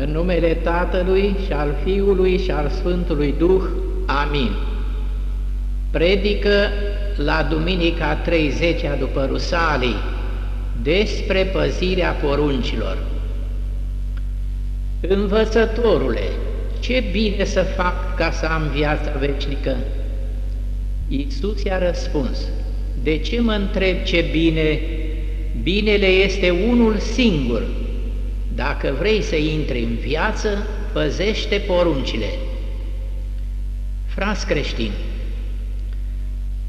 În numele Tatălui și al Fiului și al Sfântului Duh. Amin. Predică la Duminica 30 -a după Rusalii despre păzirea poruncilor. Învățătorule, ce bine să fac ca să am viața veșnică? Iisus i-a răspuns, de ce mă întreb ce bine? Binele este unul singur. Dacă vrei să intri în viață, păzește poruncile. Fras creștini,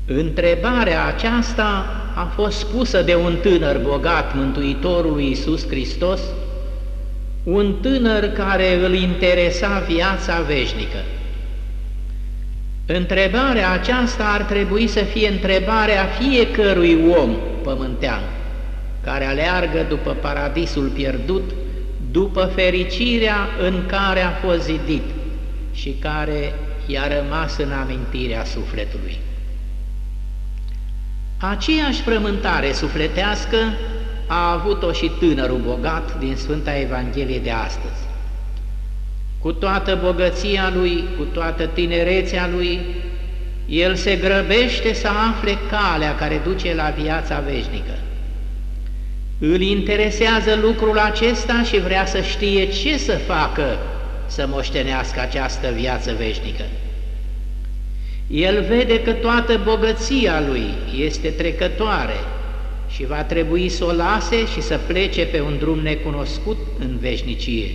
întrebarea aceasta a fost pusă de un tânăr bogat, Mântuitorul lui Iisus Hristos, un tânăr care îl interesa viața veșnică. Întrebarea aceasta ar trebui să fie întrebarea fiecărui om pământean care aleargă după paradisul pierdut, după fericirea în care a fost zidit și care i-a rămas în amintirea sufletului. Aceeași frământare sufletească a avut-o și tânărul bogat din Sfânta Evanghelie de astăzi. Cu toată bogăția lui, cu toată tinerețea lui, el se grăbește să afle calea care duce la viața veșnică. Îl interesează lucrul acesta și vrea să știe ce să facă să moștenească această viață veșnică. El vede că toată bogăția lui este trecătoare și va trebui să o lase și să plece pe un drum necunoscut în veșnicie.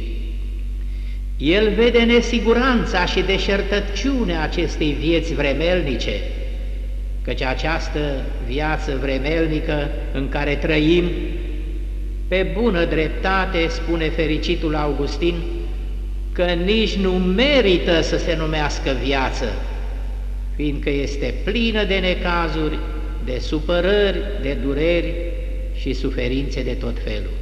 El vede nesiguranța și deșertăciunea acestei vieți vremelnice, căci această viață vremelnică în care trăim, pe bună dreptate, spune fericitul Augustin, că nici nu merită să se numească viață, fiindcă este plină de necazuri, de supărări, de dureri și suferințe de tot felul.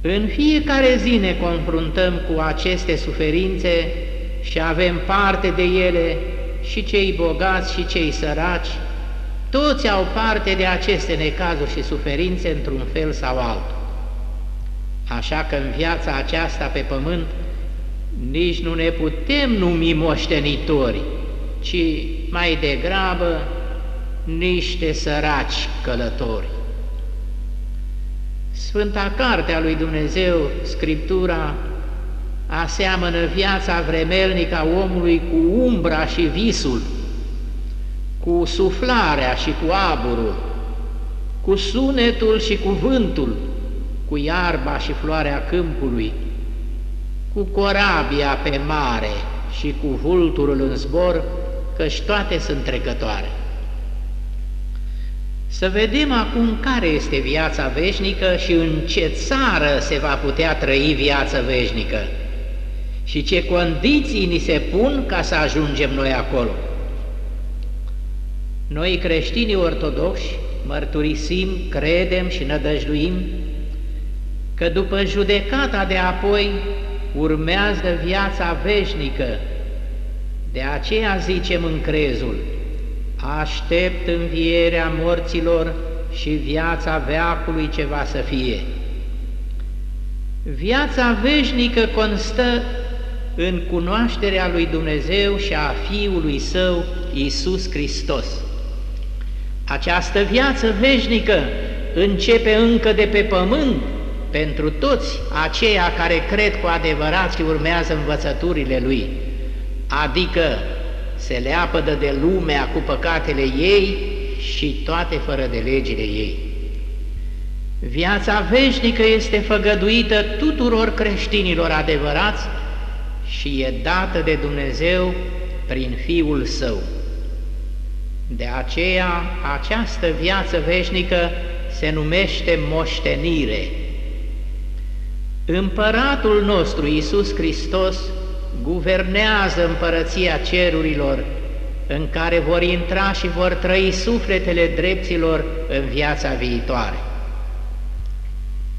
În fiecare zi ne confruntăm cu aceste suferințe și avem parte de ele și cei bogați și cei săraci, toți au parte de aceste necazuri și suferințe într-un fel sau altul. Așa că în viața aceasta pe pământ nici nu ne putem numi moștenitori, ci mai degrabă niște săraci călători. Sfânta Carte a lui Dumnezeu, Scriptura, aseamănă viața vremelnică a omului cu umbra și visul, cu suflarea și cu aburul, cu sunetul și cu vântul, cu iarba și floarea câmpului, cu corabia pe mare și cu vulturul în zbor, căci toate sunt trecătoare. Să vedem acum care este viața veșnică și în ce țară se va putea trăi viața veșnică și ce condiții ni se pun ca să ajungem noi acolo. Noi creștinii ortodoxi mărturisim, credem și nădăjduim că după judecata de apoi urmează viața veșnică. De aceea zicem în crezul, aștept învierea morților și viața veacului ce va să fie. Viața veșnică constă în cunoașterea lui Dumnezeu și a Fiului Său, Iisus Hristos. Această viață veșnică începe încă de pe pământ pentru toți aceia care cred cu adevărat și urmează învățăturile Lui, adică se leapădă de lumea cu păcatele ei și toate fără de legile ei. Viața veșnică este făgăduită tuturor creștinilor adevărați și e dată de Dumnezeu prin Fiul Său. De aceea, această viață veșnică se numește moștenire. Împăratul nostru, Iisus Hristos, guvernează împărăția cerurilor, în care vor intra și vor trăi sufletele dreptilor în viața viitoare.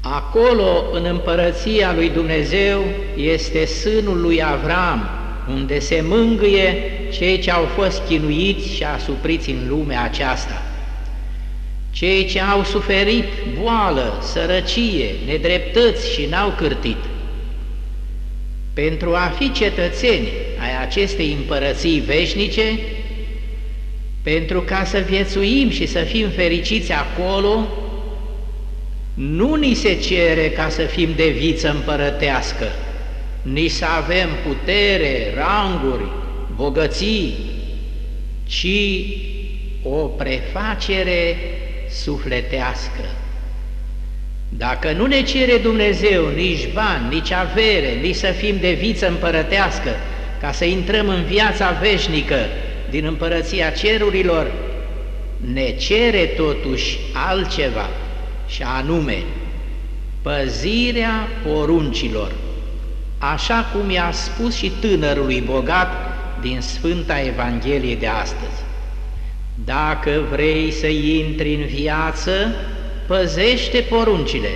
Acolo, în împărăția lui Dumnezeu, este sânul lui Avram, unde se mângâie cei ce au fost chinuiți și asupriți în lumea aceasta. Cei ce au suferit boală, sărăcie, nedreptăți și n-au cârtit, pentru a fi cetățeni ai acestei împărății veșnice, pentru ca să viețuim și să fim fericiți acolo, nu ni se cere ca să fim de viță împărătească, ni să avem putere, ranguri, bogății, ci o prefacere sufletească. Dacă nu ne cere Dumnezeu nici bani, nici avere, nici să fim de viță împărătească, ca să intrăm în viața veșnică din împărăția cerurilor, ne cere totuși altceva, și anume păzirea poruncilor, așa cum i-a spus și tânărului bogat din Sfânta Evanghelie de astăzi. Dacă vrei să intri în viață, păzește poruncile.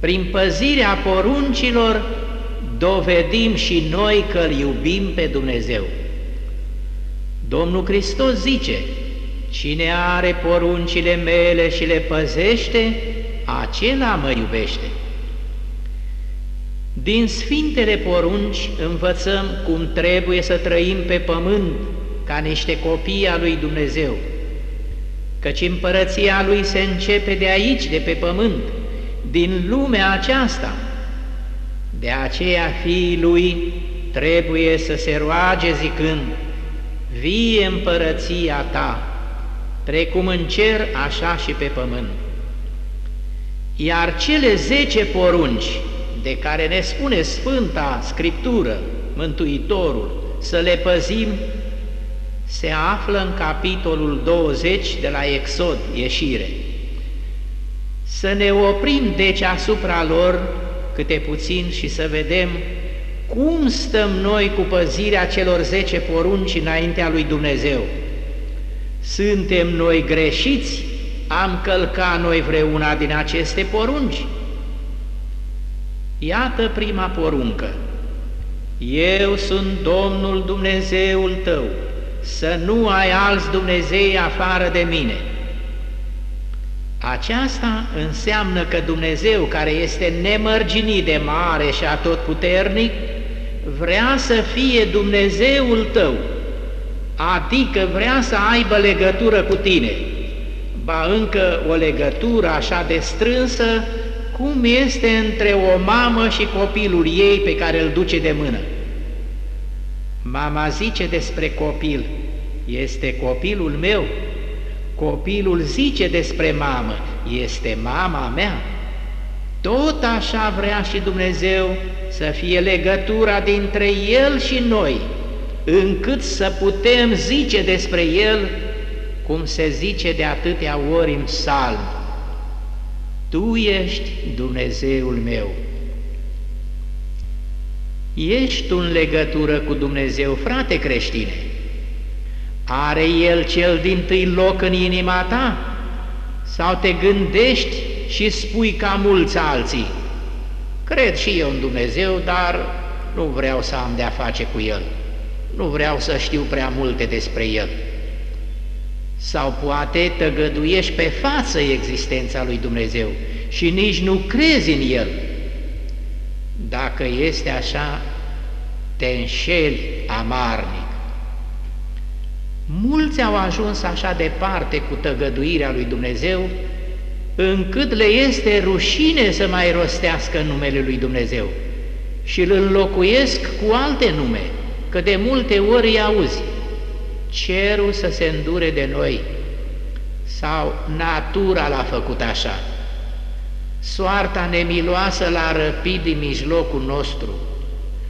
Prin păzirea poruncilor dovedim și noi că îl iubim pe Dumnezeu. Domnul Hristos zice, cine are poruncile mele și le păzește, acela mă iubește. Din Sfintele porunci învățăm cum trebuie să trăim pe pământ ca niște copii a lui Dumnezeu, căci împărăția lui se începe de aici, de pe pământ, din lumea aceasta. De aceea fiii lui trebuie să se roage zicând, vie împărăția ta, precum în cer, așa și pe pământ. Iar cele zece porunci de care ne spune Sfânta Scriptură, Mântuitorul, să le păzim, se află în capitolul 20 de la Exod, ieșire. Să ne oprim deci asupra lor câte puțin și să vedem cum stăm noi cu păzirea celor zece porunci înaintea lui Dumnezeu. Suntem noi greșiți? Am călcat noi vreuna din aceste porunci? Iată prima poruncă. Eu sunt Domnul Dumnezeul tău, să nu ai alți Dumnezei afară de mine. Aceasta înseamnă că Dumnezeu, care este nemărginit de mare și atotputernic, vrea să fie Dumnezeul tău, adică vrea să aibă legătură cu tine, ba încă o legătură așa de strânsă cum este între o mamă și copilul ei pe care îl duce de mână. Mama zice despre copil, este copilul meu. Copilul zice despre mamă, este mama mea. Tot așa vrea și Dumnezeu să fie legătura dintre El și noi, încât să putem zice despre El cum se zice de atâtea ori în psalm. Tu ești Dumnezeul meu. Ești în legătură cu Dumnezeu, frate creștine. Are El cel din tâi loc în inima ta? Sau te gândești și spui ca mulți alții? Cred și eu în Dumnezeu, dar nu vreau să am de-a face cu El. Nu vreau să știu prea multe despre El. Sau poate tăgăduiești pe față existența lui Dumnezeu și nici nu crezi în El. Dacă este așa, te înșeli amarnic. Mulți au ajuns așa departe cu tăgăduirea lui Dumnezeu, încât le este rușine să mai rostească numele lui Dumnezeu și îl înlocuiesc cu alte nume, că de multe ori îi auzi. Cerul să se îndure de noi sau natura l-a făcut așa. Soarta nemiloasă l-a răpit din mijlocul nostru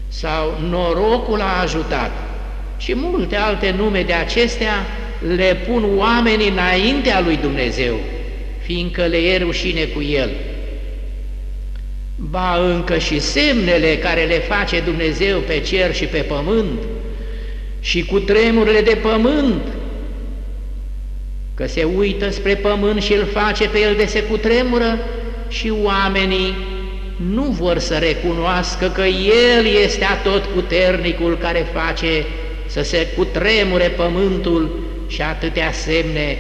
sau norocul a ajutat și multe alte nume de acestea le pun oamenii înaintea lui Dumnezeu, fiindcă le e rușine cu El. Ba încă și semnele care le face Dumnezeu pe cer și pe pământ și cu tremurile de pământ, că se uită spre pământ și îl face pe el de se cutremură și oamenii nu vor să recunoască că El este atot puternicul care face să se cutremure pământul și atâtea semne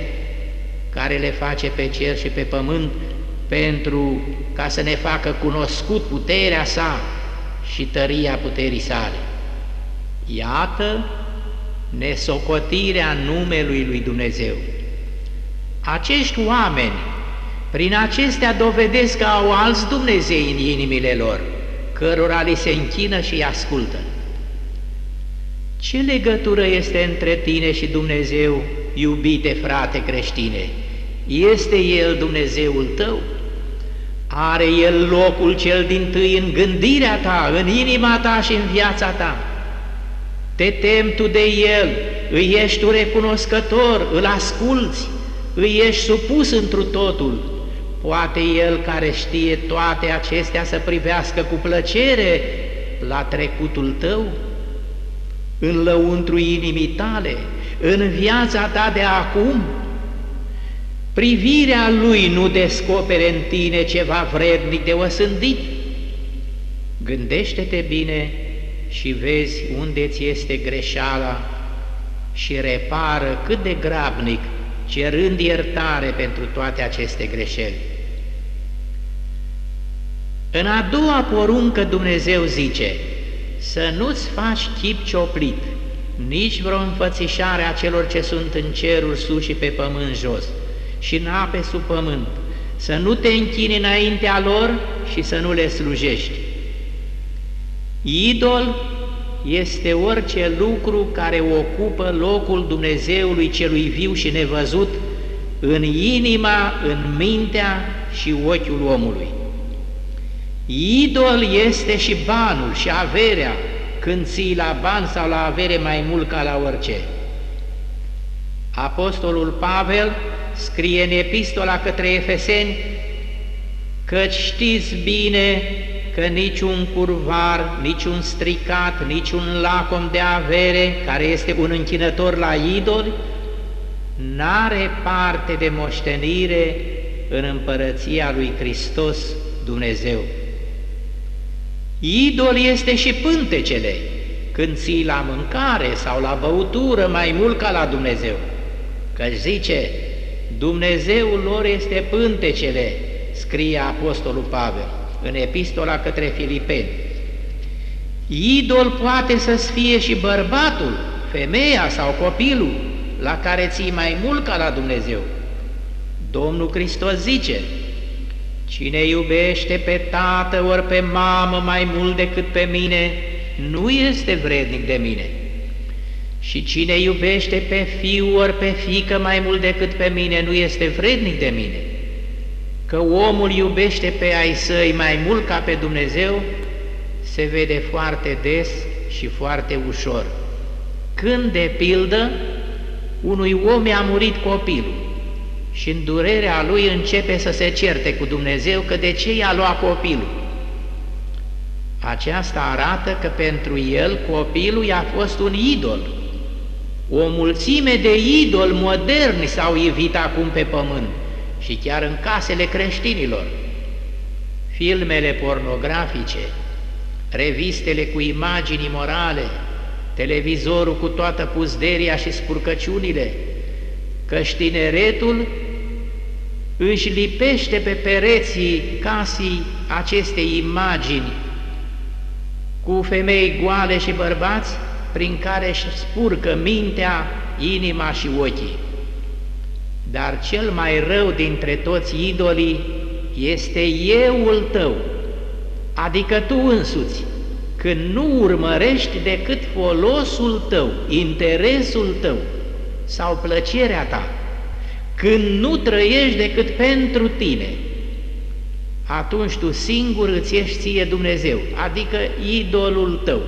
care le face pe cer și pe pământ pentru ca să ne facă cunoscut puterea sa și tăria puterii sale. Iată nesocotirea numelui lui Dumnezeu. Acești oameni, prin acestea dovedesc că au alți Dumnezei în inimile lor, cărora li se închină și îi ascultă. Ce legătură este între tine și Dumnezeu, iubite frate creștine? Este El Dumnezeul tău? Are El locul cel din tâi în gândirea ta, în inima ta și în viața ta? Te tem tu de El, îi ești tu recunoscător, îl asculți, îi ești supus întru totul. Poate El care știe toate acestea să privească cu plăcere la trecutul tău? în lăuntru inimii tale, în viața ta de acum. Privirea lui nu descopere în tine ceva vrednic de osândit. Gândește-te bine și vezi unde ți este greșeala și repară cât de grabnic, cerând iertare pentru toate aceste greșeli. În a doua poruncă Dumnezeu zice, să nu-ți faci chip cioplit, nici vreo înfățișare a celor ce sunt în cerul sus și pe pământ jos și în ape sub pământ, să nu te închini înaintea lor și să nu le slujești. Idol este orice lucru care ocupă locul Dumnezeului celui viu și nevăzut în inima, în mintea și ochiul omului. Idol este și banul și averea, când ții la bani sau la avere mai mult ca la orice. Apostolul Pavel scrie în epistola către Efeseni că știți bine că niciun curvar, niciun stricat, niciun lacom de avere care este un închinător la idoli n-are parte de moștenire în împărăția lui Hristos Dumnezeu. Idol este și pântecele, când ții la mâncare sau la băutură mai mult ca la Dumnezeu. Că zice, Dumnezeul lor este pântecele, scrie Apostolul Pavel în epistola către Filipeni. Idol poate să fie și bărbatul, femeia sau copilul, la care ții mai mult ca la Dumnezeu. Domnul Hristos zice, Cine iubește pe tată ori pe mamă mai mult decât pe mine, nu este vrednic de mine. Și cine iubește pe fiu ori pe fică mai mult decât pe mine, nu este vrednic de mine. Că omul iubește pe ai săi mai mult ca pe Dumnezeu, se vede foarte des și foarte ușor. Când, de pildă, unui om i-a murit copilul, și în durerea lui începe să se certe cu Dumnezeu că de ce i-a luat copilul. Aceasta arată că pentru el copilul i-a fost un idol. O mulțime de idoli moderni s-au evit acum pe pământ și chiar în casele creștinilor. Filmele pornografice, revistele cu imagini morale, televizorul cu toată puzderia și spurcăciunile, căci știneretul își lipește pe pereții casii aceste imagini cu femei goale și bărbați prin care își spurcă mintea, inima și ochii. Dar cel mai rău dintre toți idolii este euul tău, adică tu însuți, când nu urmărești decât folosul tău, interesul tău sau plăcerea ta când nu trăiești decât pentru tine, atunci tu singur îți ești ție Dumnezeu, adică idolul tău.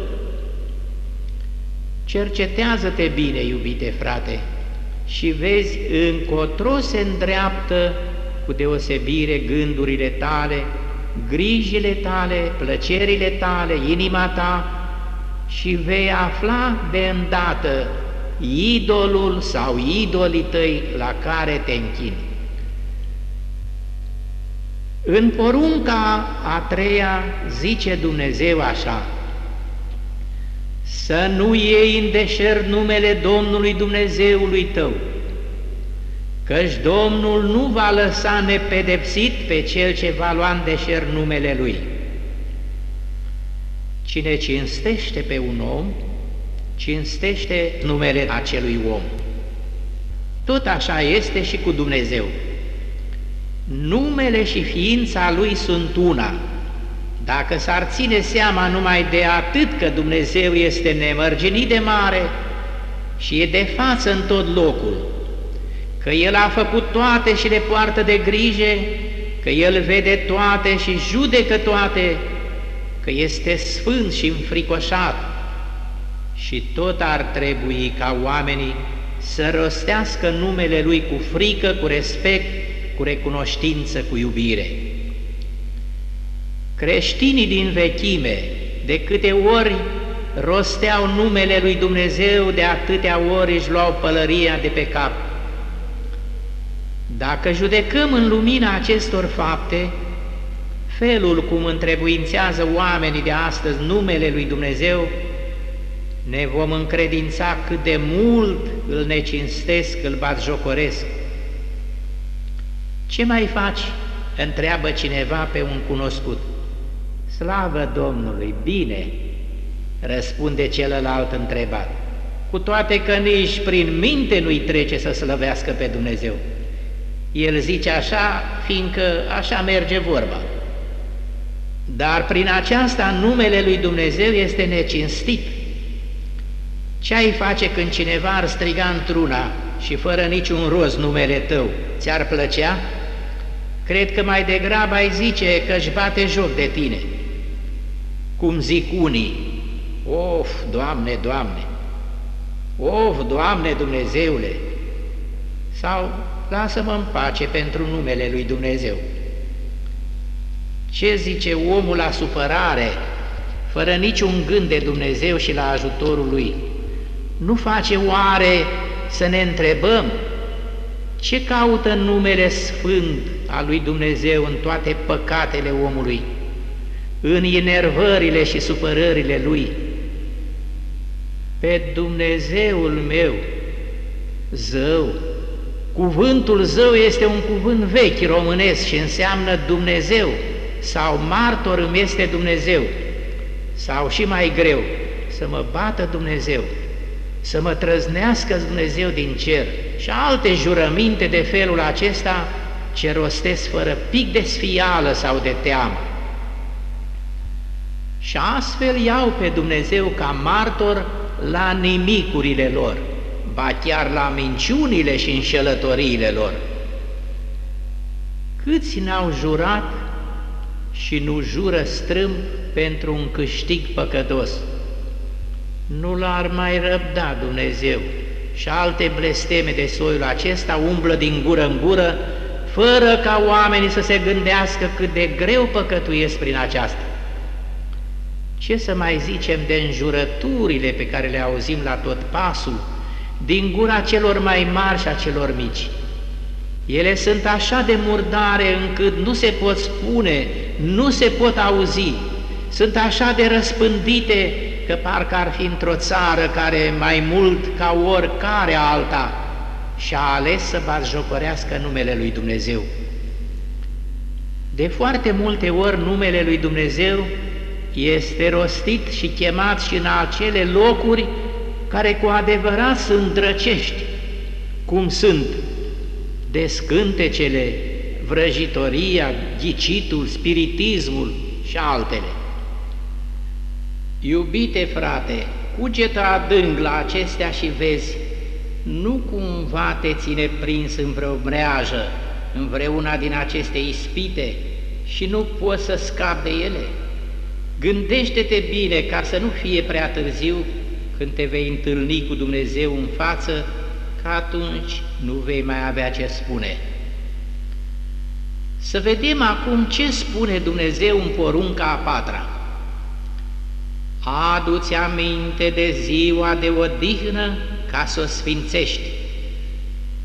Cercetează-te bine, iubite frate, și vezi încotro se îndreaptă cu deosebire gândurile tale, grijile tale, plăcerile tale, inima ta și vei afla de îndată idolul sau idolii tăi la care te închini. În porunca a treia zice Dumnezeu așa, să nu iei în deșert numele Domnului Dumnezeului tău, căci Domnul nu va lăsa nepedepsit pe cel ce va lua în deșert numele Lui. Cine cinstește pe un om, cinstește numele acelui om. Tot așa este și cu Dumnezeu. Numele și ființa Lui sunt una. Dacă s-ar ține seama numai de atât că Dumnezeu este nemărginit de mare și e de față în tot locul, că El a făcut toate și le poartă de grijă, că El vede toate și judecă toate, că este sfânt și înfricoșat și tot ar trebui ca oamenii să rostească numele Lui cu frică, cu respect, cu recunoștință, cu iubire. Creștinii din vechime, de câte ori rosteau numele Lui Dumnezeu, de atâtea ori își luau pălăria de pe cap. Dacă judecăm în lumina acestor fapte, felul cum întrebuințează oamenii de astăzi numele Lui Dumnezeu, ne vom încredința cât de mult îl necinstesc, îl batjocoresc. Ce mai faci? întreabă cineva pe un cunoscut. Slavă Domnului, bine, răspunde celălalt întrebat, cu toate că nici prin minte nu-i trece să slăvească pe Dumnezeu. El zice așa, fiindcă așa merge vorba. Dar prin aceasta numele lui Dumnezeu este necinstit. Ce ai face când cineva ar striga într-una și fără niciun rost numele tău? Ți-ar plăcea? Cred că mai degrabă ai zice că își bate joc de tine. Cum zic unii, of, Doamne, Doamne, of, Doamne Dumnezeule, sau lasă-mă în pace pentru numele lui Dumnezeu. Ce zice omul la supărare, fără niciun gând de Dumnezeu și la ajutorul lui? Nu face oare să ne întrebăm ce caută numele sfânt al lui Dumnezeu în toate păcatele omului, în enervările și supărările lui? Pe Dumnezeul meu, zău, cuvântul zău este un cuvânt vechi românesc și înseamnă Dumnezeu, sau martor îmi este Dumnezeu, sau și mai greu, să mă bată Dumnezeu, să mă trăznească Dumnezeu din cer și alte jurăminte de felul acesta ce rostesc fără pic de sfială sau de teamă. Și astfel iau pe Dumnezeu ca martor la nimicurile lor, ba chiar la minciunile și înșelătoriile lor. Câți ne-au jurat și nu jură strâmb pentru un câștig păcătos. Nu l-ar mai răbda Dumnezeu și alte blesteme de soiul acesta umblă din gură în gură, fără ca oamenii să se gândească cât de greu păcătuiesc prin aceasta. Ce să mai zicem de înjurăturile pe care le auzim la tot pasul, din gura celor mai mari și a celor mici? Ele sunt așa de murdare încât nu se pot spune, nu se pot auzi, sunt așa de răspândite că parcă ar fi într-o țară care mai mult ca oricare alta și-a ales să batjocorească numele lui Dumnezeu. De foarte multe ori numele lui Dumnezeu este rostit și chemat și în acele locuri care cu adevărat sunt drăcești, cum sunt descântecele, vrăjitoria, ghicitul, spiritismul și altele. Iubite frate, cugetă adânc la acestea și vezi, nu cumva te ține prins în vreo breajă, în vreuna din aceste ispite și nu poți să scapi de ele? Gândește-te bine ca să nu fie prea târziu când te vei întâlni cu Dumnezeu în față că atunci nu vei mai avea ce spune. Să vedem acum ce spune Dumnezeu în porunca a patra. Adu-ți aminte de ziua de odihnă ca să o sfințești,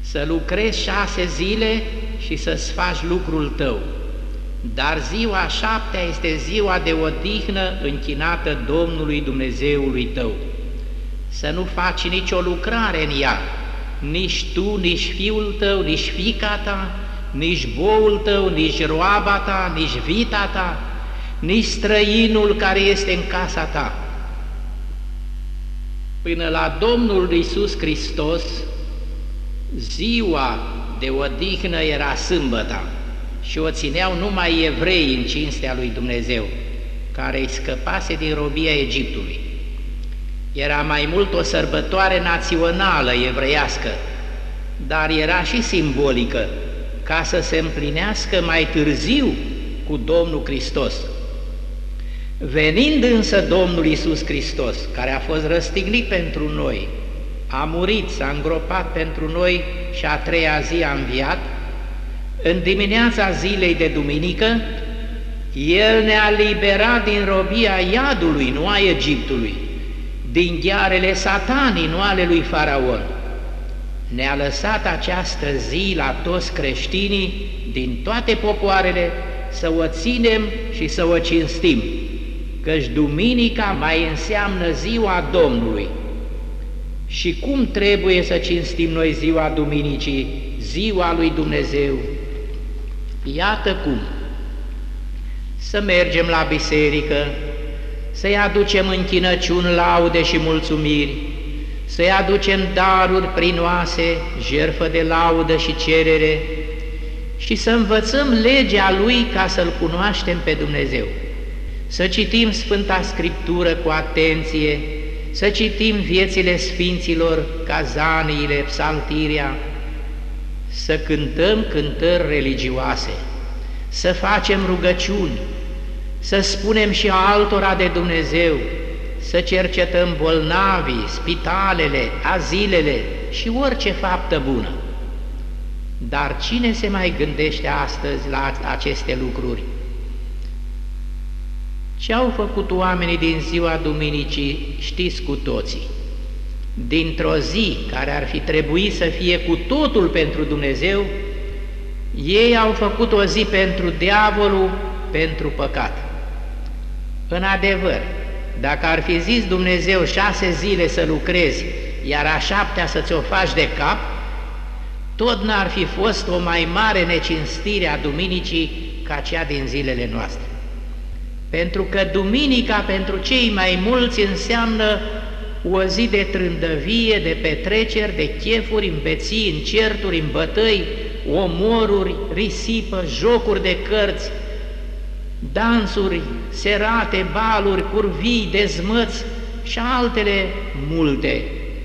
să lucrezi șase zile și să-ți faci lucrul tău. Dar ziua șaptea este ziua de odihnă închinată Domnului Dumnezeului tău. Să nu faci nicio lucrare în ea, nici tu, nici fiul tău, nici fica ta, nici boul tău, nici roaba ta, nici vita ta, nici străinul care este în casa ta. Până la Domnul Iisus Hristos, ziua de odihnă era sâmbăta și o țineau numai evrei în cinstea lui Dumnezeu, care îi scăpase din robia Egiptului. Era mai mult o sărbătoare națională evreiască, dar era și simbolică, ca să se împlinească mai târziu cu Domnul Hristos. Venind însă Domnul Iisus Hristos, care a fost răstignit pentru noi, a murit, s-a îngropat pentru noi și a treia zi a înviat, în dimineața zilei de duminică, El ne-a liberat din robia iadului, nu a Egiptului, din ghearele satanii, nu ale lui Faraon. Ne-a lăsat această zi la toți creștinii din toate popoarele să o ținem și să o cinstim, căci duminica mai înseamnă ziua Domnului. Și cum trebuie să cinstim noi ziua Duminicii, ziua lui Dumnezeu? Iată cum! Să mergem la biserică, să-i aducem închinăciuni, laude și mulțumiri, să-i aducem daruri prinoase, jerfă de laudă și cerere și să învățăm legea Lui ca să-L cunoaștem pe Dumnezeu. Să citim Sfânta Scriptură cu atenție, să citim viețile Sfinților, cazaniile, psaltirea, să cântăm cântări religioase, să facem rugăciuni, să spunem și altora de Dumnezeu, să cercetăm bolnavii, spitalele, azilele și orice faptă bună. Dar cine se mai gândește astăzi la aceste lucruri? Ce au făcut oamenii din ziua Duminicii știți cu toții. Dintr-o zi care ar fi trebuit să fie cu totul pentru Dumnezeu, ei au făcut o zi pentru diavolul, pentru păcat. În adevăr, dacă ar fi zis Dumnezeu șase zile să lucrezi, iar a șaptea să ți-o faci de cap, tot n-ar fi fost o mai mare necinstire a Duminicii ca cea din zilele noastre. Pentru că Duminica pentru cei mai mulți înseamnă o zi de trândăvie, de petreceri, de chefuri, îmbeții, încerturi, îmbătăi, omoruri, risipă, jocuri de cărți, dansuri, serate, baluri, curvii, dezmăți și altele multe,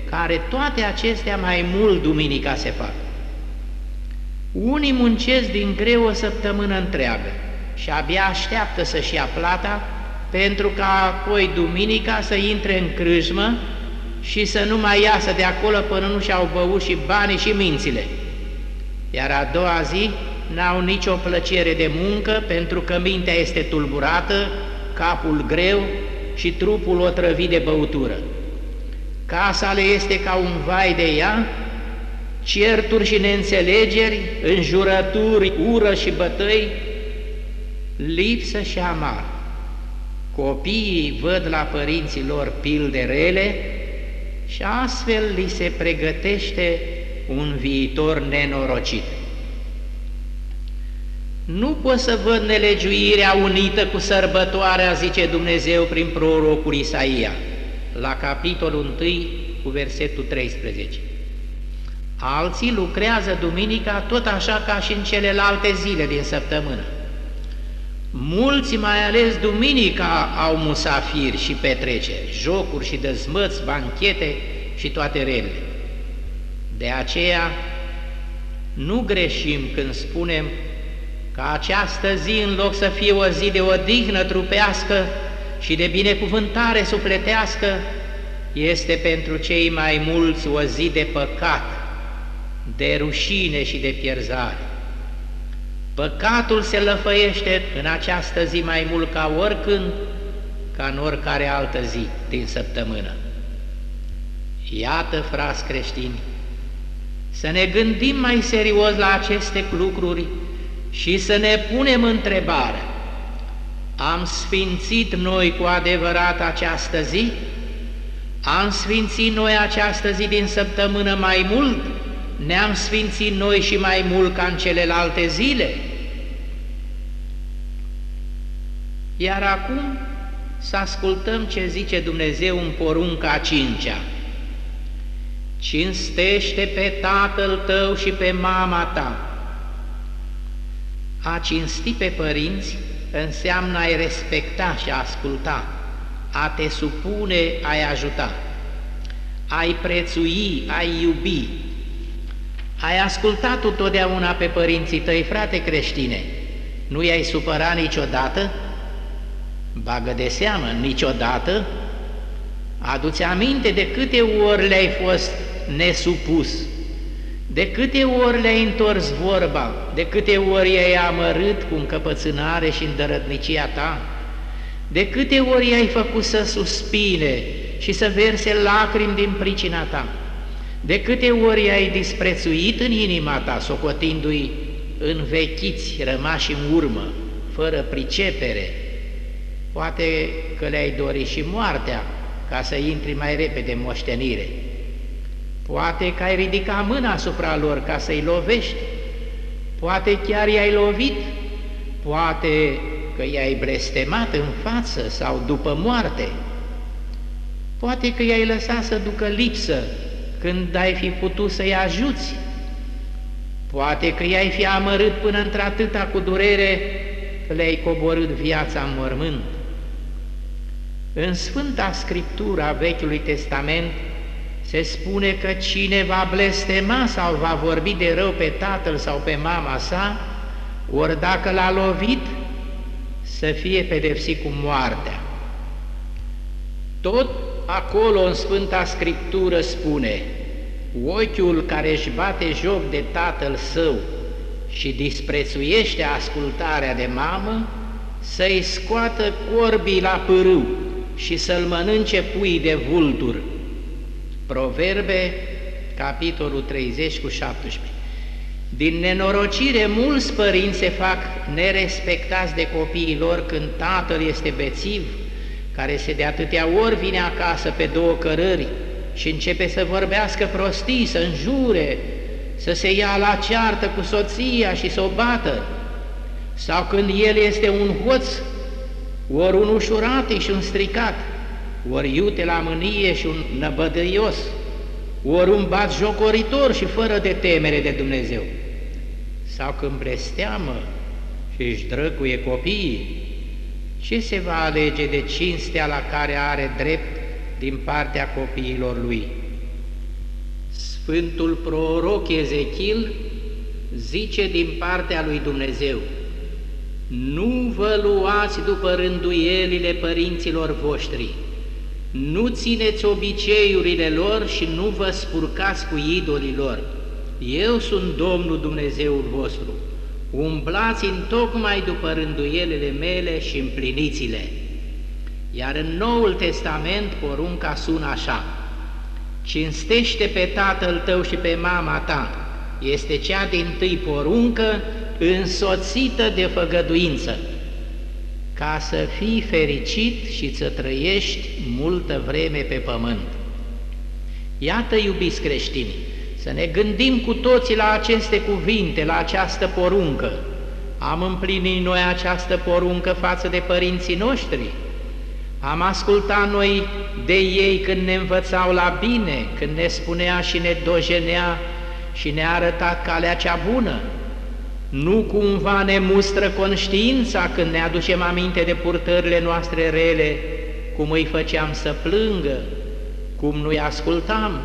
care toate acestea mai mult duminica se fac. Unii muncesc din greu o săptămână întreagă și abia așteaptă să-și ia plata pentru ca apoi duminica să intre în crâșmă și să nu mai iasă de acolo până nu și-au băut și banii și mințile. Iar a doua zi n-au nicio plăcere de muncă pentru că mintea este tulburată, capul greu și trupul otrăvit de băutură. Casa le este ca un vai de ea, certuri și neînțelegeri, înjurături, ură și bătăi, lipsă și amar. Copiii văd la părinții lor pilde rele și astfel li se pregătește un viitor nenorocit. Nu pot să văd nelegiuirea unită cu sărbătoarea, zice Dumnezeu prin prorocul Isaia, la capitolul 1 cu versetul 13. Alții lucrează duminica tot așa ca și în celelalte zile din săptămână. Mulți, mai ales duminica, au musafiri și petreceri, jocuri și dezmăți, banchete și toate relele. De aceea, nu greșim când spunem ca această zi, în loc să fie o zi de odihnă trupească și de binecuvântare sufletească, este pentru cei mai mulți o zi de păcat, de rușine și de pierzare. Păcatul se lăfăiește în această zi mai mult ca oricând, ca în oricare altă zi din săptămână. Iată, frați creștini, să ne gândim mai serios la aceste lucruri și să ne punem întrebarea, am sfințit noi cu adevărat această zi? Am sfințit noi această zi din săptămână mai mult? Ne-am sfințit noi și mai mult ca în celelalte zile? Iar acum să ascultăm ce zice Dumnezeu în porunca cincea. Cinstește pe tatăl tău și pe mama ta. A cinsti pe părinți înseamnă a-i respecta și a asculta, a te supune, a-i ajuta, a-i prețui, a-i iubi. Ai ascultat tu totdeauna pe părinții tăi, frate creștine, nu i-ai supărat niciodată? Bagă de seamă, niciodată? Aduți aminte de câte ori le-ai fost nesupus, de câte ori le-ai întors vorba, de câte ori i-ai amărât cu încăpățânare și îndărătnicia ta, de câte ori i-ai făcut să suspine și să verse lacrimi din pricina ta, de câte ori i-ai disprețuit în inima ta, socotindu-i învechiți, rămași în urmă, fără pricepere, poate că le-ai dorit și moartea ca să intri mai repede în moștenire. Poate că ai ridicat mâna asupra lor ca să-i lovești, poate chiar i-ai lovit, poate că i-ai blestemat în față sau după moarte, poate că i-ai lăsat să ducă lipsă când ai fi putut să-i ajuți, poate că i-ai fi amărât până într-atâta cu durere că le-ai coborât viața în mormânt. În Sfânta Scriptură a Vechiului Testament se spune că cine va blestema sau va vorbi de rău pe tatăl sau pe mama sa, ori dacă l-a lovit, să fie pedepsit cu moartea. Tot acolo în Sfânta Scriptură spune, ochiul care își bate joc de tatăl său și disprețuiește ascultarea de mamă, să-i scoată corbii la pârâu și să-l mănânce pui de vulturi Proverbe, capitolul 30 cu 17. Din nenorocire, mulți părinți se fac nerespectați de copiii lor când tatăl este bețiv, care se de atâtea ori vine acasă pe două cărări și începe să vorbească prostii, să înjure, să se ia la ceartă cu soția și să o bată, sau când el este un hoț, ori un ușurat și un stricat, ori iute la mânie și un năbădăios, ori un bat jocoritor și fără de temere de Dumnezeu, sau când blesteamă și își drăcuie copiii, ce se va alege de cinstea la care are drept din partea copiilor lui? Sfântul proroc Ezechil zice din partea lui Dumnezeu, Nu vă luați după rânduielile părinților voștri, nu țineți obiceiurile lor și nu vă spurcați cu idolii lor. Eu sunt Domnul Dumnezeul vostru. Umblați în tocmai după rânduielile mele și împliniți-le. Iar în Noul Testament porunca sună așa, Cinstește pe tatăl tău și pe mama ta, este cea din tâi poruncă însoțită de făgăduință ca să fii fericit și să trăiești multă vreme pe pământ. Iată, iubiți creștini, să ne gândim cu toții la aceste cuvinte, la această poruncă. Am împlinit noi această poruncă față de părinții noștri? Am ascultat noi de ei când ne învățau la bine, când ne spunea și ne dojenea și ne-a arătat calea cea bună? Nu cumva ne mustră conștiința când ne aducem aminte de purtările noastre rele, cum îi făceam să plângă, cum nu-i ascultam?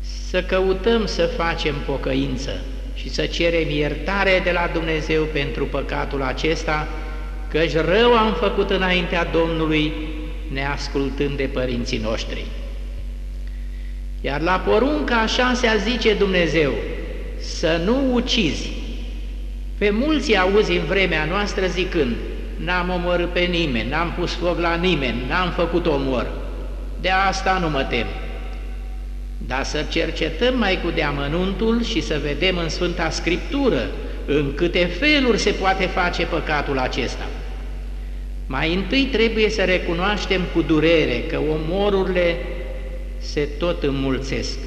Să căutăm să facem pocăință și să cerem iertare de la Dumnezeu pentru păcatul acesta, căci rău am făcut înaintea Domnului, neascultând de părinții noștri. Iar la porunca așa se zice Dumnezeu, să nu ucizi. Pe mulți auzi în vremea noastră zicând, n-am omorât pe nimeni, n-am pus foc la nimeni, n-am făcut omor, de asta nu mă tem. Dar să cercetăm mai cu deamănuntul și să vedem în Sfânta Scriptură în câte feluri se poate face păcatul acesta. Mai întâi trebuie să recunoaștem cu durere că omorurile se tot înmulțesc.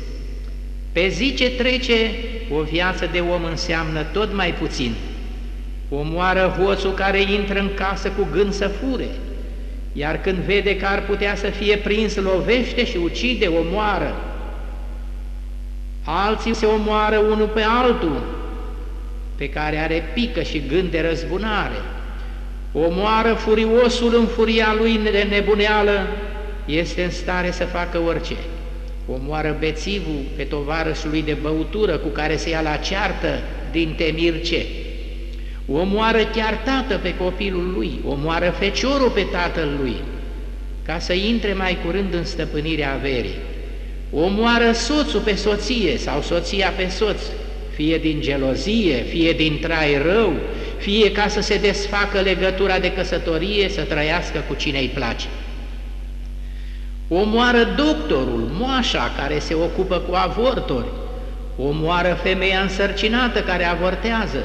Pe zi ce trece, o viață de om înseamnă tot mai puțin. omoară hoțul care intră în casă cu gând să fure, iar când vede că ar putea să fie prins, lovește și ucide, omoară. Alții se omoară unul pe altul, pe care are pică și gând de răzbunare. Omoară furiosul în furia lui de nebuneală, este în stare să facă orice. Omoară bețivul pe tovarășul lui de băutură cu care se ia la ceartă din temir ce. Omoară chiar tată pe copilul lui, omoară feciorul pe tatăl lui, ca să intre mai curând în stăpânirea averii. Omoară soțul pe soție sau soția pe soț, fie din gelozie, fie din trai rău, fie ca să se desfacă legătura de căsătorie, să trăiască cu cine îi place. Omoară doctorul, moașa care se ocupă cu avorturi, omoară femeia însărcinată care avortează.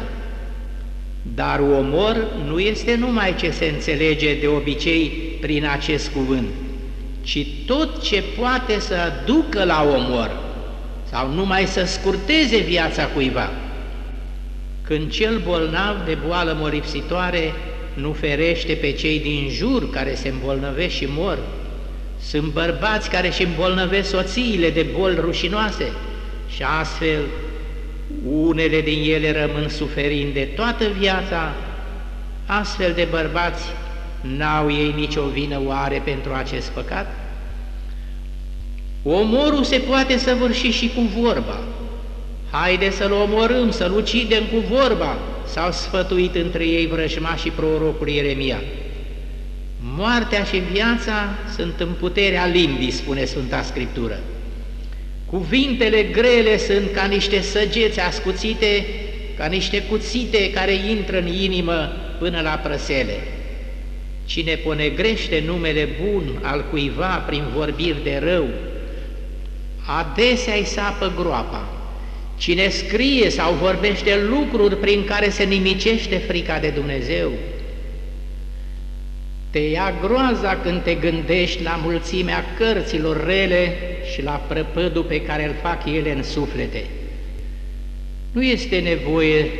Dar omor nu este numai ce se înțelege de obicei prin acest cuvânt, ci tot ce poate să ducă la omor sau numai să scurteze viața cuiva. Când cel bolnav de boală moripsitoare nu ferește pe cei din jur care se îmbolnăvesc și mor, sunt bărbați care și îmbolnăvesc soțiile de boli rușinoase și astfel unele din ele rămân suferind de toată viața, astfel de bărbați n-au ei nicio vină oare pentru acest păcat? Omorul se poate săvârși și cu vorba. Haide să-l omorâm, să-l ucidem cu vorba, s-au sfătuit între ei vrăjmașii prorocul Ieremia. Moartea și viața sunt în puterea limbii, spune Sfânta Scriptură. Cuvintele grele sunt ca niște săgeți ascuțite, ca niște cuțite care intră în inimă până la prăsele. Cine ponegrește numele bun al cuiva prin vorbiri de rău, adesea îi sapă groapa. Cine scrie sau vorbește lucruri prin care se nimicește frica de Dumnezeu, te ia groaza când te gândești la mulțimea cărților rele și la prăpădul pe care îl fac ele în suflete. Nu este nevoie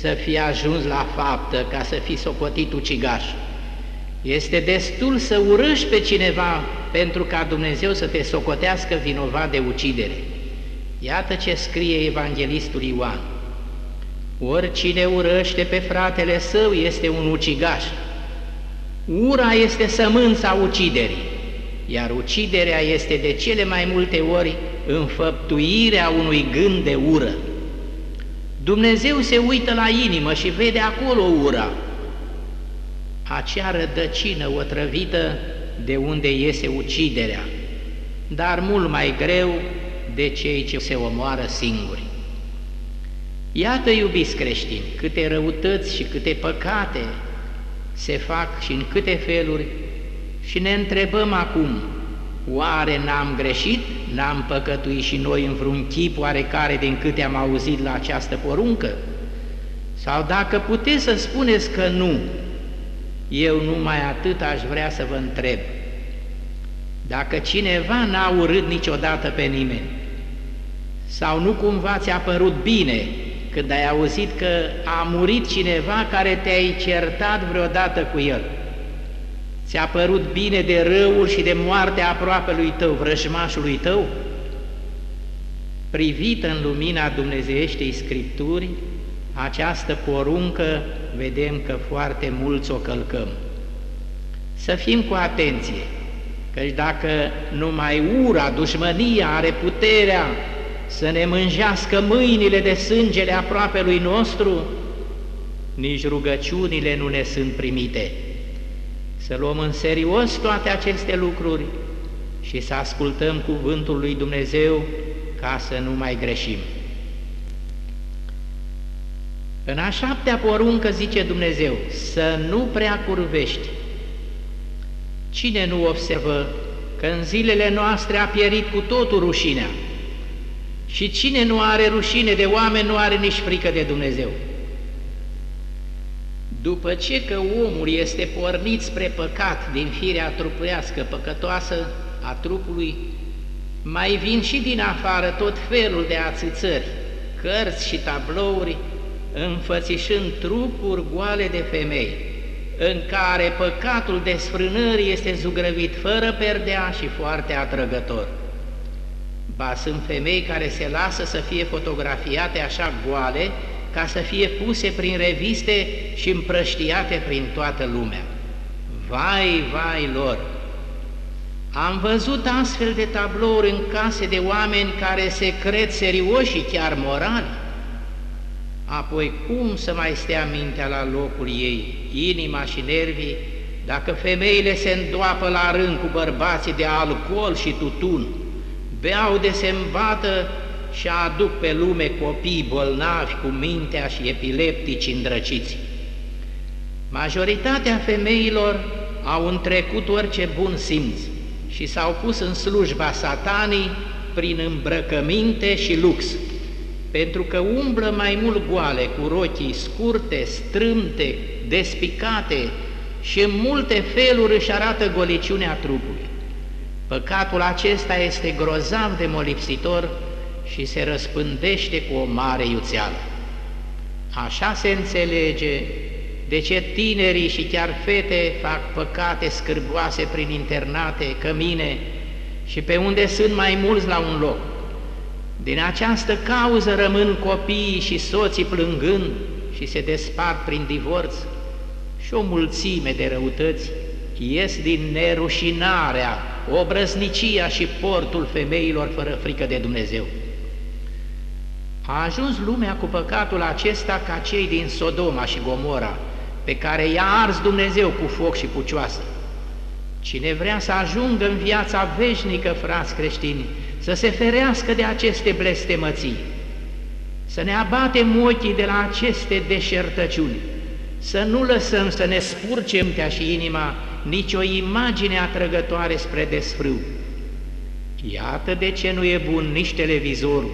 să fii ajuns la faptă ca să fii socotit ucigaș. Este destul să urăști pe cineva pentru ca Dumnezeu să te socotească vinovat de ucidere. Iată ce scrie evanghelistul Ioan. Oricine urăște pe fratele său este un ucigaș. Ura este sămânța uciderii, iar uciderea este de cele mai multe ori înfăptuirea unui gând de ură. Dumnezeu se uită la inimă și vede acolo ura, acea rădăcină otrăvită de unde iese uciderea, dar mult mai greu de cei ce se omoară singuri. Iată, iubiți creștini, câte răutăți și câte păcate se fac și în câte feluri și ne întrebăm acum, oare n-am greșit, n-am păcătuit și noi în vreun chip oarecare din câte am auzit la această poruncă? Sau dacă puteți să spuneți că nu, eu numai atât aș vrea să vă întreb. Dacă cineva n-a urât niciodată pe nimeni, sau nu cumva ți-a părut bine când ai auzit că a murit cineva care te-ai certat vreodată cu el, ți-a părut bine de răul și de moartea aproape lui tău, vrăjmașului tău? Privită în lumina Dumnezeieștei Scripturi, această poruncă vedem că foarte mulți o călcăm. Să fim cu atenție, căci dacă numai ura, dușmănia are puterea să ne mânjească mâinile de sângele aproape lui nostru, nici rugăciunile nu ne sunt primite. Să luăm în serios toate aceste lucruri și să ascultăm cuvântul lui Dumnezeu ca să nu mai greșim. În a șaptea poruncă zice Dumnezeu, să nu prea curvești. Cine nu observă că în zilele noastre a pierit cu totul rușinea? Și cine nu are rușine de oameni nu are nici frică de Dumnezeu. După ce că omul este pornit spre păcat din firea trupuiască păcătoasă a trupului, mai vin și din afară tot felul de ațățări, cărți și tablouri înfățișând trupuri goale de femei, în care păcatul desfrânării este zugrăvit fără perdea și foarte atrăgător. Ba sunt femei care se lasă să fie fotografiate așa goale, ca să fie puse prin reviste și împrăștiate prin toată lumea. Vai, vai lor! Am văzut astfel de tablouri în case de oameni care se cred serioși și chiar morali. Apoi cum să mai stea mintea la locul ei, inima și nervii, dacă femeile se îndoapă la rând cu bărbații de alcool și tutun, beau de se îmbată și aduc pe lume copii bolnavi cu mintea și epileptici îndrăciți. Majoritatea femeilor au întrecut orice bun simț și s-au pus în slujba satanii prin îmbrăcăminte și lux, pentru că umblă mai mult goale cu rochii scurte, strâmte, despicate și în multe feluri își arată goliciunea trupului. Păcatul acesta este grozav de molipsitor și se răspândește cu o mare iuțeală. Așa se înțelege de ce tinerii și chiar fete fac păcate scârboase prin internate, cămine și pe unde sunt mai mulți la un loc. Din această cauză rămân copiii și soții plângând și se despart prin divorț și o mulțime de răutăți ies din nerușinarea, obrăznicia și portul femeilor fără frică de Dumnezeu. A ajuns lumea cu păcatul acesta ca cei din Sodoma și Gomora, pe care i-a ars Dumnezeu cu foc și pucioasă. Cine vrea să ajungă în viața veșnică, frați creștini, să se ferească de aceste blestemății, să ne abatem ochii de la aceste deșertăciuni, să nu lăsăm să ne spurcem tea și inima nici o imagine atrăgătoare spre desfrâu. Iată de ce nu e bun nici televizorul,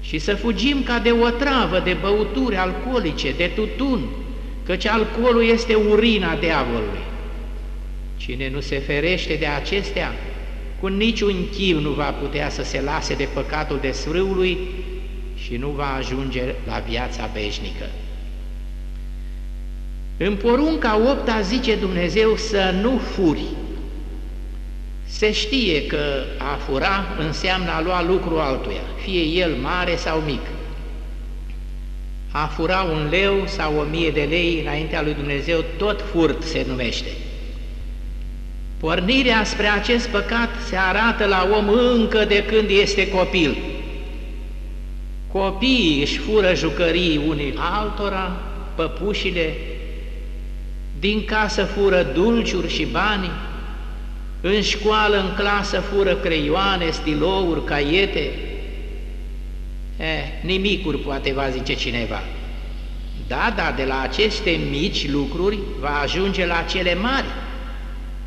și să fugim ca de o travă de băuturi alcoolice, de tutun, căci alcoolul este urina diavolului. Cine nu se ferește de acestea, cu niciun chip nu va putea să se lase de păcatul de sfrâului și nu va ajunge la viața veșnică. În porunca opta zice Dumnezeu să nu furi. Se știe că a fura înseamnă a lua lucru altuia, fie el mare sau mic. A fura un leu sau o mie de lei înaintea lui Dumnezeu, tot furt se numește. Pornirea spre acest păcat se arată la om încă de când este copil. Copiii își fură jucării unii altora, păpușile, din casă fură dulciuri și bani, în școală, în clasă, fură creioane, stilouri, caiete. Eh, nimicuri, poate va zice cineva. Da, da, de la aceste mici lucruri va ajunge la cele mari.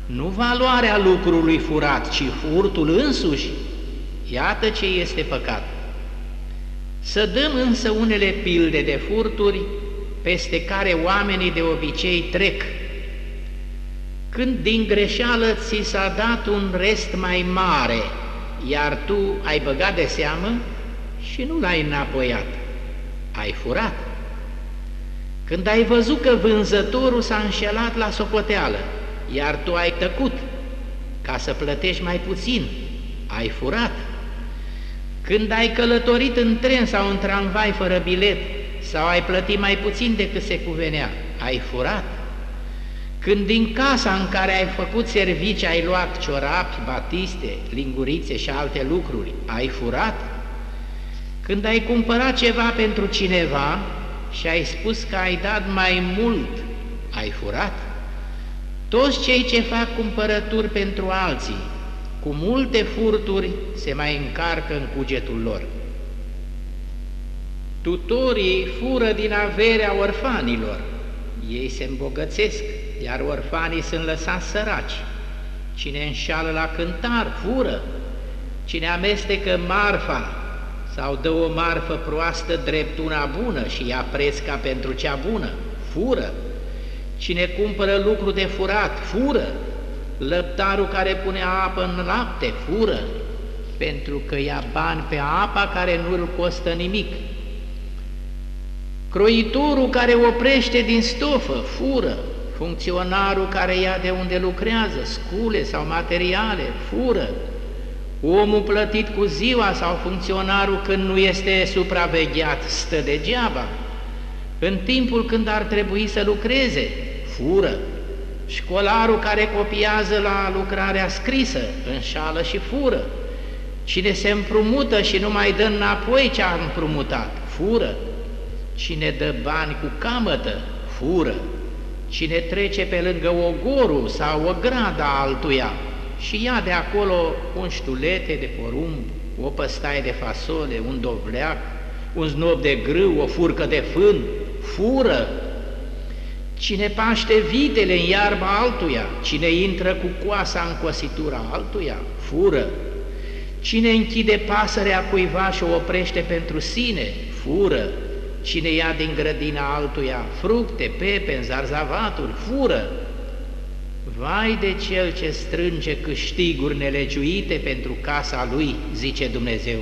Nu valoarea lucrului furat, ci furtul însuși. Iată ce este păcat. Să dăm însă unele pilde de furturi peste care oamenii de obicei trec când din greșeală ți s-a dat un rest mai mare, iar tu ai băgat de seamă și nu l-ai înapoiat, ai furat. Când ai văzut că vânzătorul s-a înșelat la socoteală, iar tu ai tăcut ca să plătești mai puțin, ai furat. Când ai călătorit în tren sau în tramvai fără bilet sau ai plătit mai puțin decât se cuvenea, ai furat. Când din casa în care ai făcut servicii ai luat ciorapi, batiste, lingurițe și alte lucruri, ai furat? Când ai cumpărat ceva pentru cineva și ai spus că ai dat mai mult, ai furat? Toți cei ce fac cumpărături pentru alții, cu multe furturi, se mai încarcă în cugetul lor. Tutorii fură din averea orfanilor, ei se îmbogățesc, iar orfanii sunt lăsați săraci. Cine înșală la cântar, fură. Cine amestecă marfa sau dă o marfă proastă drept una bună și ia preț ca pentru cea bună, fură. Cine cumpără lucru de furat, fură. Lăptarul care pune apă în lapte, fură, pentru că ia bani pe apa care nu îl costă nimic. Croitorul care oprește din stofă, fură, funcționarul care ia de unde lucrează, scule sau materiale, fură, omul plătit cu ziua sau funcționarul când nu este supravegheat, stă degeaba, în timpul când ar trebui să lucreze, fură, școlarul care copiază la lucrarea scrisă, înșală și fură, cine se împrumută și nu mai dă înapoi ce a împrumutat, fură, cine dă bani cu camătă, fură, Cine trece pe lângă ogorul sau o grada altuia și ia de acolo un ștulete de porumb, o păstaie de fasole, un dovleac, un znob de grâu, o furcă de fân, fură. Cine paște vitele în iarba altuia, cine intră cu coasa în cositura altuia, fură. Cine închide pasărea cuiva și o oprește pentru sine, fură. Cine ia din grădina altuia fructe, pepe, zarzavaturi, fură. Vai de cel ce strânge câștiguri nelegiuite pentru casa lui, zice Dumnezeu,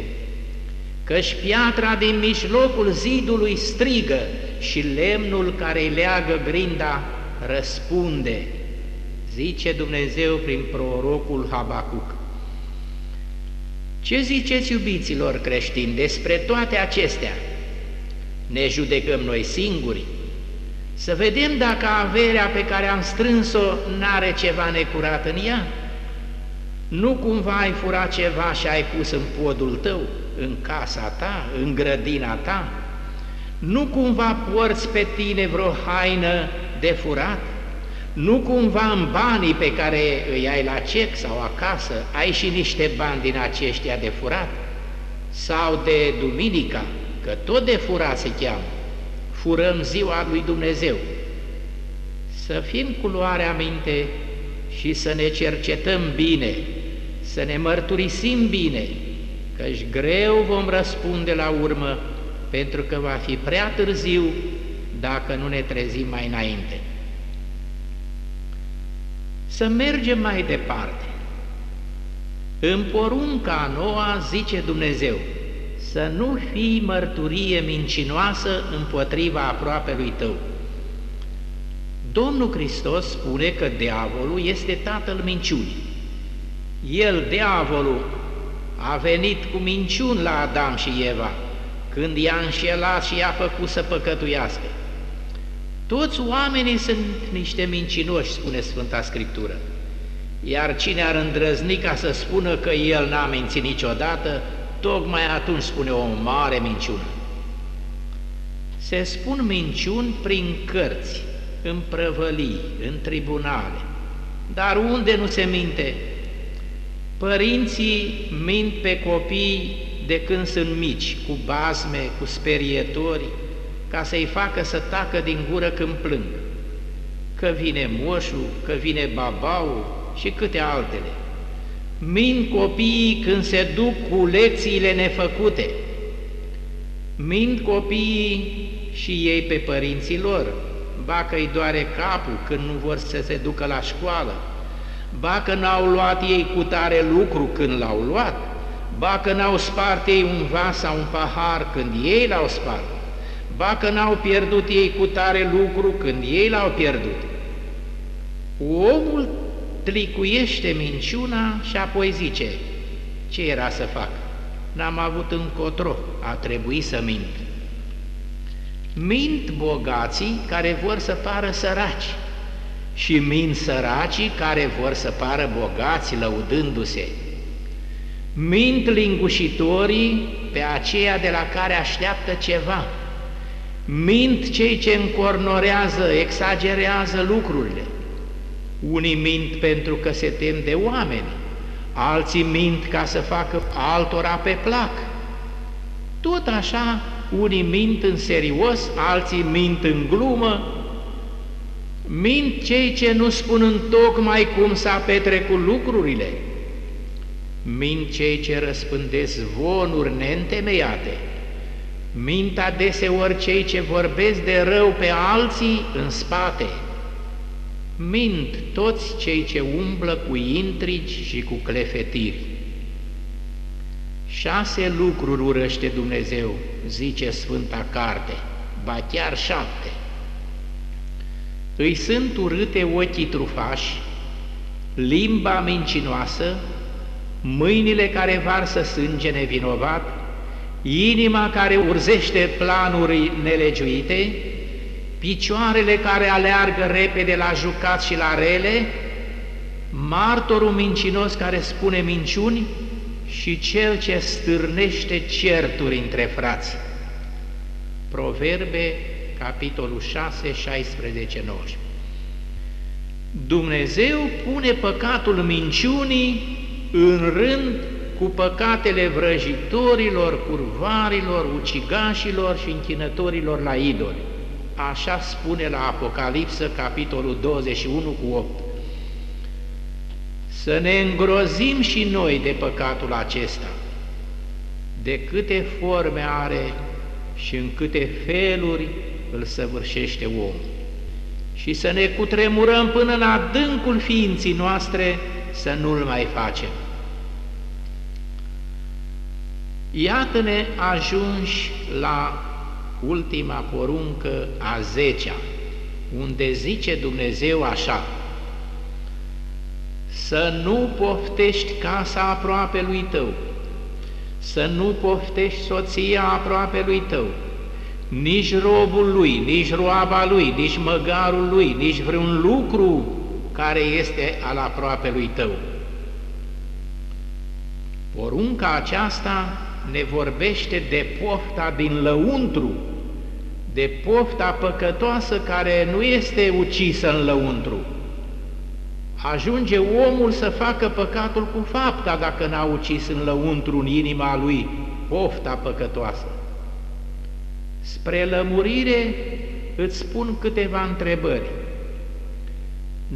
căci piatra din mijlocul zidului strigă și lemnul care îi leagă grinda răspunde, zice Dumnezeu prin prorocul Habacuc. Ce ziceți, iubiților creștini, despre toate acestea? Ne judecăm noi singuri, să vedem dacă averea pe care am strâns-o n-are ceva necurat în ea. Nu cumva ai furat ceva și ai pus în podul tău, în casa ta, în grădina ta? Nu cumva porți pe tine vreo haină de furat? Nu cumva în banii pe care îi ai la cec sau acasă, ai și niște bani din aceștia de furat? Sau de duminica, că tot de furat se cheamă, furăm ziua lui Dumnezeu. Să fim cu luarea minte și să ne cercetăm bine, să ne mărturisim bine, căci greu vom răspunde la urmă, pentru că va fi prea târziu dacă nu ne trezim mai înainte. Să mergem mai departe. În porunca noua zice Dumnezeu, să nu fii mărturie mincinoasă împotriva aproapelui tău. Domnul Hristos spune că diavolul este tatăl minciunii. El, diavolul, a venit cu minciuni la Adam și Eva, când i-a înșelat și i-a făcut să păcătuiască. Toți oamenii sunt niște mincinoși, spune Sfânta Scriptură. Iar cine ar îndrăzni ca să spună că el n-a mințit niciodată, tocmai atunci spune o mare minciună. Se spun minciuni prin cărți, în prăvălii, în tribunale, dar unde nu se minte? Părinții mint pe copii de când sunt mici, cu bazme, cu sperietori, ca să-i facă să tacă din gură când plâng. Că vine moșul, că vine babau și câte altele. Mint copiii când se duc cu lecțiile nefăcute. Mint copiii și ei pe părinții lor, ba că îi doare capul când nu vor să se ducă la școală, ba că n-au luat ei cu tare lucru când l-au luat, ba că n-au spart ei un vas sau un pahar când ei l-au spart, ba că n-au pierdut ei cu tare lucru când ei l-au pierdut. Omul tlicuiește minciuna și apoi zice, ce era să fac? N-am avut încotro, a trebuit să mint. Mint bogații care vor să pară săraci și mint săracii care vor să pară bogați lăudându-se. Mint lingușitorii pe aceia de la care așteaptă ceva. Mint cei ce încornorează, exagerează lucrurile. Unii mint pentru că se tem de oameni, alții mint ca să facă altora pe plac. Tot așa, unii mint în serios, alții mint în glumă, mint cei ce nu spun în tocmai cum s-a petrecut lucrurile, mint cei ce răspândesc zvonuri neîntemeiate, mint adeseori cei ce vorbesc de rău pe alții în spate, mint toți cei ce umblă cu intrigi și cu clefetiri. Șase lucruri urăște Dumnezeu, zice Sfânta Carte, ba chiar șapte. Îi sunt urâte ochii trufași, limba mincinoasă, mâinile care varsă sânge nevinovat, inima care urzește planuri nelegiuite, picioarele care aleargă repede la jucat și la rele, martorul mincinos care spune minciuni și cel ce stârnește certuri între frați. Proverbe, capitolul 6, 16, 19. Dumnezeu pune păcatul minciunii în rând cu păcatele vrăjitorilor, curvarilor, ucigașilor și închinătorilor la idoli. Așa spune la Apocalipsă, capitolul 21 cu 8. Să ne îngrozim și noi de păcatul acesta, de câte forme are și în câte feluri îl săvârșește omul. Și să ne cutremurăm până în adâncul ființii noastre să nu-l mai facem. Iată-ne ajunși la ultima poruncă a zecea, unde zice Dumnezeu așa, să nu poftești casa aproape lui tău, să nu poftești soția aproape lui tău, nici robul lui, nici roaba lui, nici măgarul lui, nici vreun lucru care este al aproape lui tău. Porunca aceasta ne vorbește de pofta din lăuntru, de pofta păcătoasă care nu este ucisă în lăuntru. Ajunge omul să facă păcatul cu fapta dacă n-a ucis în lăuntru, în inima lui, pofta păcătoasă. Spre lămurire îți spun câteva întrebări.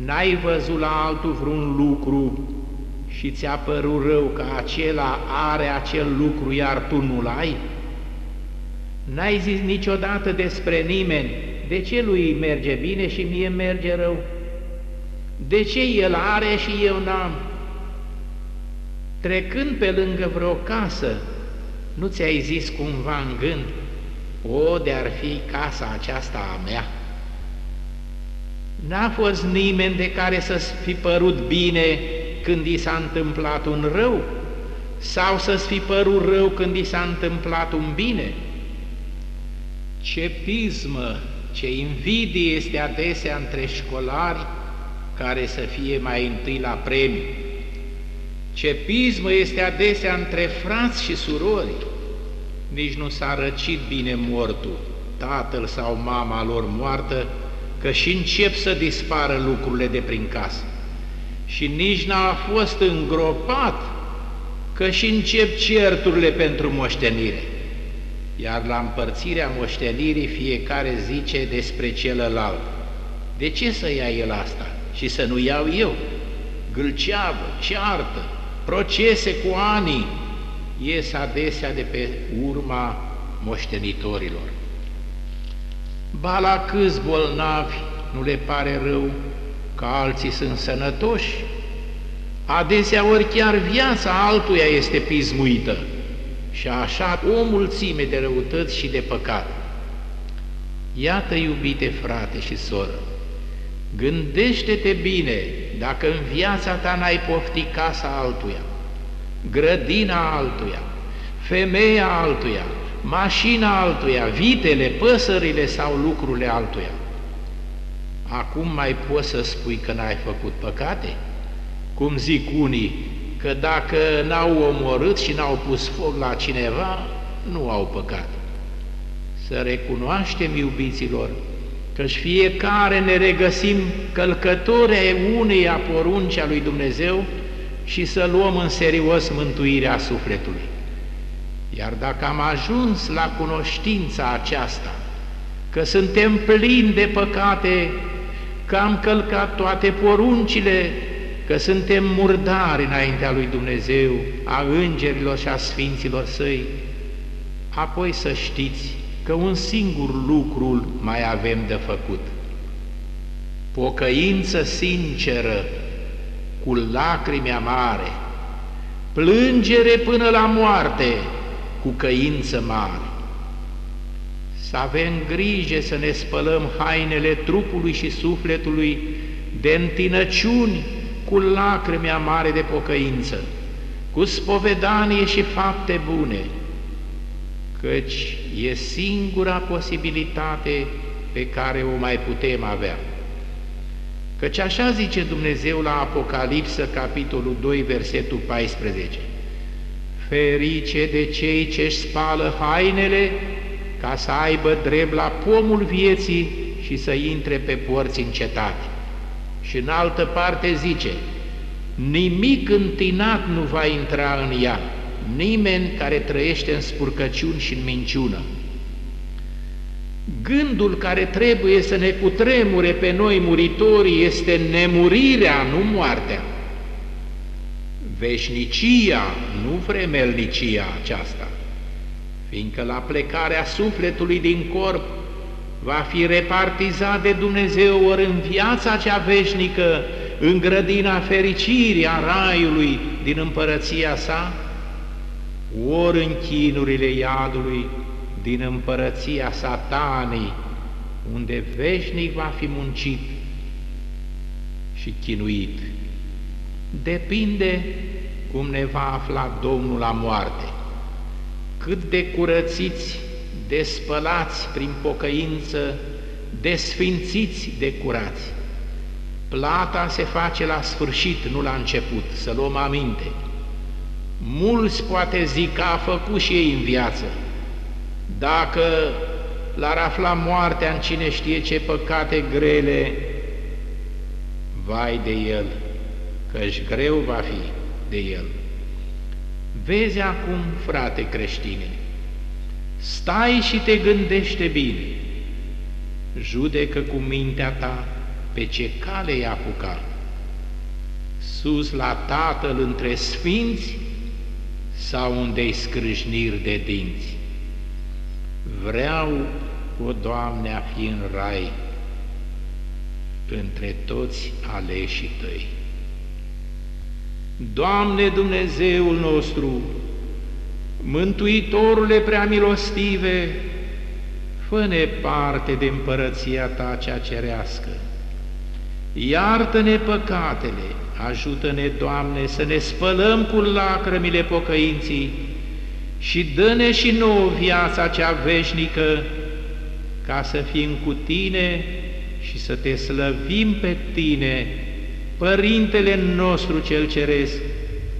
N-ai văzut la altul vreun lucru și ți-a părut rău că acela are acel lucru, iar tu nu-l ai? N-ai zis niciodată despre nimeni, de ce lui merge bine și mie merge rău? De ce el are și eu n-am? Trecând pe lângă vreo casă, nu ți-ai zis cumva în gând, o, de-ar fi casa aceasta a mea? N-a fost nimeni de care să-ți fi părut bine când i s-a întâmplat un rău sau să-ți fi părut rău când i s-a întâmplat un bine. Ce pismă, ce invidie este adesea între școlari care să fie mai întâi la premiu. Ce pismă este adesea între frați și surori. Nici nu s-a răcit bine mortul, tatăl sau mama lor moartă, că și încep să dispară lucrurile de prin casă și nici n-a fost îngropat, că și încep certurile pentru moștenire. Iar la împărțirea moștenirii fiecare zice despre celălalt. De ce să ia el asta și să nu iau eu? Gâlceavă, ceartă, procese cu ani ies adesea de pe urma moștenitorilor. Ba la câți bolnavi nu le pare rău că alții sunt sănătoși, adesea ori chiar viața altuia este pismuită și așa o mulțime de răutăți și de păcat. Iată, iubite frate și soră, gândește-te bine dacă în viața ta n-ai pofti casa altuia, grădina altuia, femeia altuia, mașina altuia, vitele, păsările sau lucrurile altuia acum mai poți să spui că n-ai făcut păcate? Cum zic unii, că dacă n-au omorât și n-au pus foc la cineva, nu au păcat. Să recunoaștem, iubiților, că-și fiecare ne regăsim călcători ai uneia porunci a lui Dumnezeu și să luăm în serios mântuirea sufletului. Iar dacă am ajuns la cunoștința aceasta, că suntem plini de păcate că am călcat toate poruncile, că suntem murdari înaintea lui Dumnezeu, a îngerilor și a sfinților săi, apoi să știți că un singur lucru mai avem de făcut. Pocăință sinceră, cu lacrimi amare, plângere până la moarte, cu căință mare. să avem grijă să ne spălăm hainele trupului și sufletului de întinăciuni cu lacrimi amare de pocăință, cu spovedanie și fapte bune, căci e singura posibilitate pe care o mai putem avea. Căci așa zice Dumnezeu la Apocalipsă, capitolul 2, versetul 14, Ferice de cei ce-și spală hainele ca să aibă drept la pomul vieții și să intre pe porți în cetate. Și în altă parte zice, nimic întinat nu va intra în ea, nimeni care trăiește în spurcăciuni și în minciună. Gândul care trebuie să ne cutremure pe noi muritorii este nemurirea, nu moartea. Veșnicia, nu vremelnicia aceasta, fiindcă la plecarea sufletului din corp va fi repartizat de Dumnezeu ori în viața cea veșnică, în grădina fericirii a raiului din împărăția sa, ori în chinurile iadului din împărăția satanei, unde veșnic va fi muncit și chinuit. Depinde cum ne va afla Domnul la moarte, cât de curățiți, despălați prin pocăință, desfințiți de curați. Plata se face la sfârșit, nu la început, să luăm aminte. Mulți poate zic că a făcut și ei în viață. Dacă l-ar afla moartea în cine știe ce păcate grele, vai de el, căci greu va fi de el. Vezi acum, frate creștine, stai și te gândește bine, judecă cu mintea ta pe ce cale i apuca, sus la Tatăl între sfinți sau unde-i scrâșniri de dinți. Vreau, o Doamne, a fi în rai între toți aleșii Tăi. Doamne Dumnezeul nostru, Mântuitorule prea milostive, fă-ne parte de împărăția Ta cea cerească. Iartă-ne păcatele, ajută-ne, Doamne, să ne spălăm cu lacrămile pocăinții și dă-ne și nouă viața cea veșnică, ca să fim cu Tine și să Te slăvim pe Tine, Părintele nostru cel Ceresc,